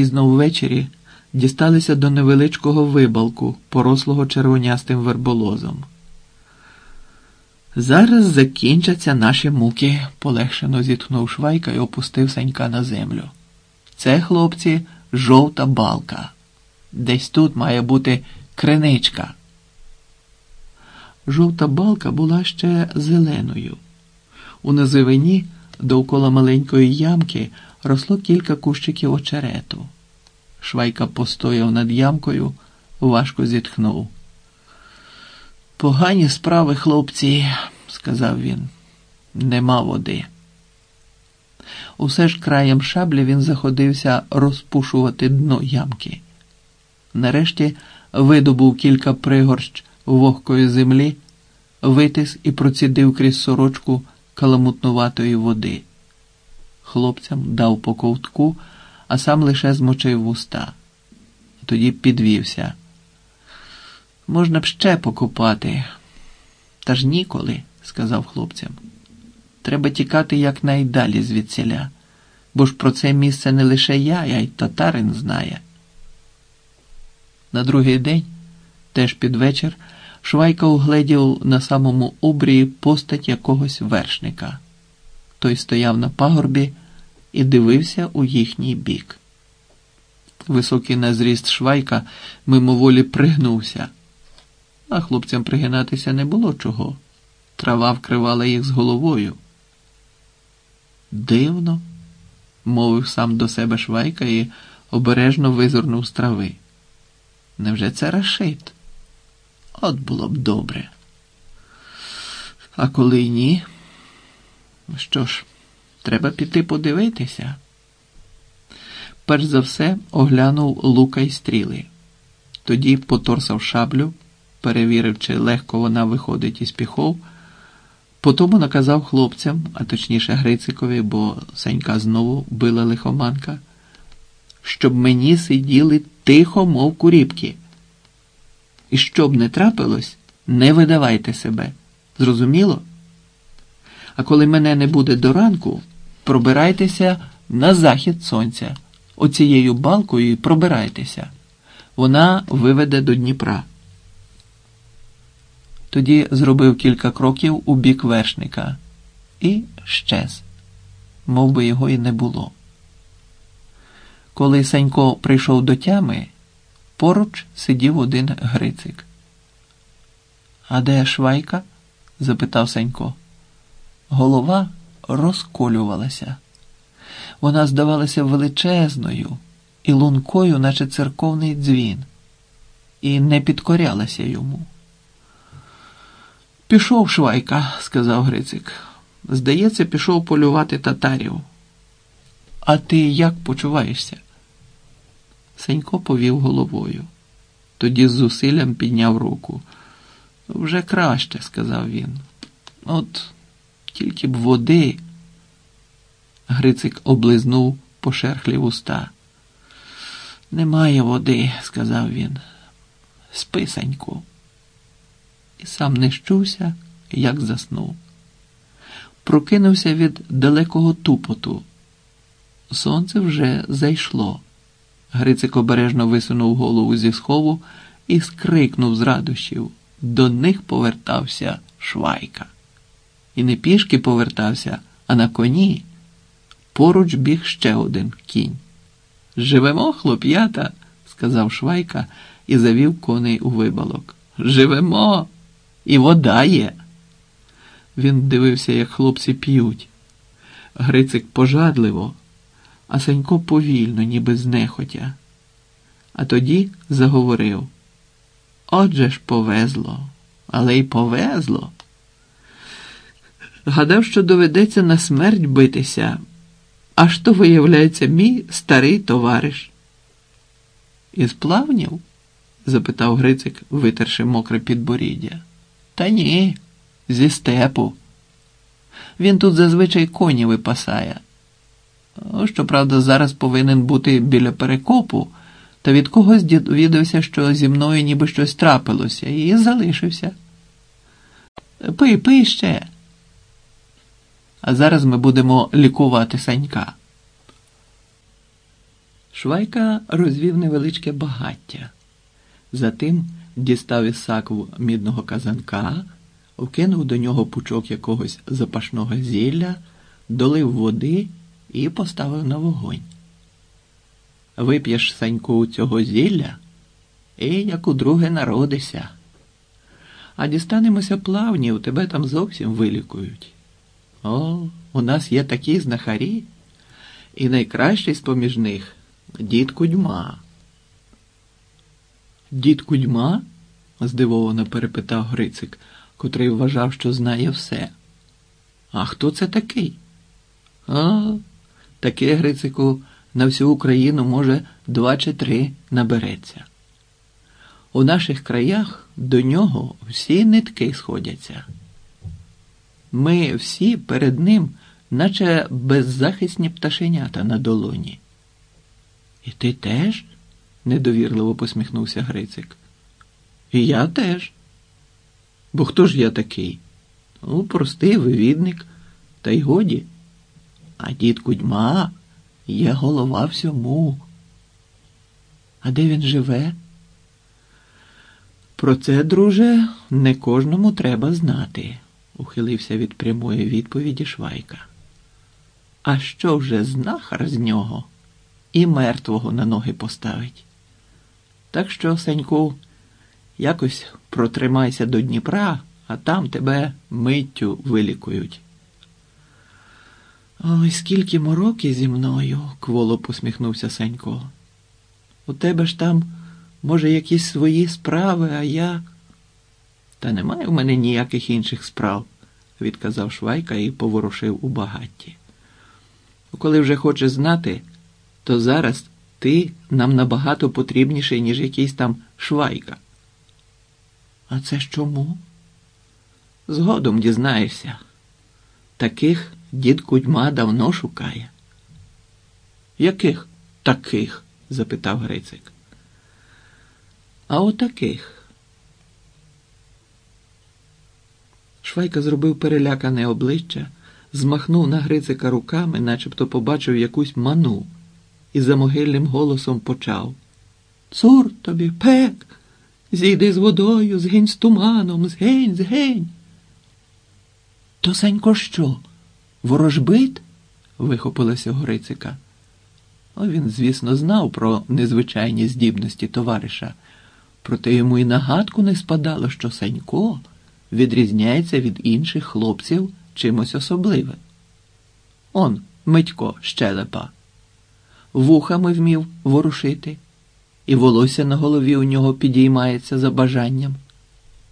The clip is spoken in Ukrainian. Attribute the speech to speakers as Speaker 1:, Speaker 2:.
Speaker 1: Пізно ввечері дісталися до невеличкого вибалку, порослого червонястим верболозом. Зараз закінчаться наші муки, полегшено зітхнув Швайка і опустив Санька на землю. Це, хлопці, жовта балка. Десь тут має бути криничка. Жовта балка була ще зеленою. У низовині, довкола маленької ямки, росло кілька кущиків очерету. Швайка постояв над ямкою, важко зітхнув. Погані справи, хлопці, сказав він, нема води. Усе ж краєм шаблі він заходився розпушувати дно ямки. Нарешті видобув кілька пригорщ вогкої землі, витис і процідив крізь сорочку каламутнуватої води. Хлопцям дав по ковтку, а сам лише змочив вуста. Тоді підвівся. Можна б ще покупати, та ж ніколи, сказав хлопцям. Треба тікати якнайдалі звідсіля, бо ж про це місце не лише я, а й татарин знає. На другий день, теж під вечір, Швайка угледів на самому обрії постать якогось вершника. Той стояв на пагорбі і дивився у їхній бік. Високий на зріст Швайка мимоволі пригнувся, а хлопцям пригинатися не було чого. Трава вкривала їх з головою. Дивно, мовив сам до себе Швайка і обережно визирнув з трави. Невже це Рашид? От було б добре. А коли ні, що ж, треба піти подивитися. Перш за все оглянув лука й стріли, тоді поторсав шаблю, перевірив, чи легко вона виходить із піхов. Потому наказав хлопцям, а точніше Грицикові, бо Санька знову била лихоманка, щоб мені сиділи тихо, мов куріпки. І щоб не трапилось, не видавайте себе. Зрозуміло? А коли мене не буде до ранку, пробирайтеся на захід сонця. Оцією балкою і пробирайтеся. Вона виведе до Дніпра. Тоді зробив кілька кроків у бік вершника і щез, мов би його і не було. Коли Санько прийшов до тями, поруч сидів один Грицик. А де швайка? запитав Санько. Голова розколювалася. Вона здавалася величезною і лункою, наче церковний дзвін, і не підкорялася йому. Пішов Швайка, сказав Грицик. Здається, пішов полювати татарів. А ти як почуваєшся? Сенько повів головою. Тоді з зусиллям підняв руку. Вже краще, сказав він. От тільки б води. Грицик облизнув пошерхлі вуста. Немає води, сказав він. Спи, Саньку і сам не щувся, як заснув. Прокинувся від далекого тупоту. Сонце вже зайшло. Грицик обережно висунув голову зі схову і скрикнув з радощів. До них повертався швайка. І не пішки повертався, а на коні. Поруч біг ще один кінь. Живемо, хлоп'ята, сказав Швайка і завів коней у вибалок. Живемо. І вода є. Він дивився, як хлопці п'ють. Грицик пожадливо, а Санько повільно, ніби знехотя. А тоді заговорив. Отже ж повезло, але й повезло. Гадав, що доведеться на смерть битися, аж то виявляється мій старий товариш. Із плавнів? запитав Грицик, витерши мокре підборіддя. Та ні, зі степу. Він тут зазвичай коні випасає. Щоправда, зараз повинен бути біля перекопу, та від когось довідався, що зі мною ніби щось трапилося, і залишився. Пий, пий ще. А зараз ми будемо лікувати санька. Швайка розвів невеличке багаття. Затим дістав із сакву мідного казанка, вкинув до нього пучок якогось запашного зілля, долив води і поставив на вогонь. Вип'єш саньку цього зілля і як удруге народися. А дістанемося плавнів, тебе там зовсім вилікують. О, у нас є такі знахарі, і найкращий з поміж них дід Кудьма. Дід Кудьма? здивовано перепитав Грицик, котрий вважав, що знає все. А хто це такий? А, таке Грицику на всю Україну, може, два чи три набереться. У наших краях до нього всі нитки сходяться. Ми всі перед ним, наче беззахисні пташенята на долоні. І ти теж? недовірливо посміхнувся Грицик. І я теж. Бо хто ж я такий? Ну, простий вивідник, та й годі. А дід Кудьма є голова всьому. А де він живе? Про це, друже, не кожному треба знати, ухилився від прямої відповіді Швайка. А що вже знахар з нього і мертвого на ноги поставить? Так що, Сеньку, якось протримайся до Дніпра, а там тебе миттю вилікують. Ой, скільки мороки зі мною, кволо посміхнувся Сенько. У тебе ж там, може, якісь свої справи, а я. Та немає в мене ніяких інших справ, відказав Швайка і поворушив у багатті. Коли вже хочеш знати, то зараз ти нам набагато потрібніший, ніж якийсь там швайка. А це ж чому? Згодом дізнаєшся. Таких дід Кудьма давно шукає. Яких таких? запитав Грицик. А отаких. Швайка зробив перелякане обличчя, змахнув на Грицика руками, начебто побачив якусь ману, і за могильним голосом почав Цур тобі, пек, зійди з водою, згинь з туманом, згинь, згинь. То Санько що? Ворожбит? вихопилася Горицика. Він, звісно, знав про незвичайні здібності товариша, проте йому і нагадку не спадало, що Санько відрізняється від інших хлопців чимось особливим. Он, Митько, щелепа, вухами вмів ворушити, і волосся на голові у нього підіймається за бажанням.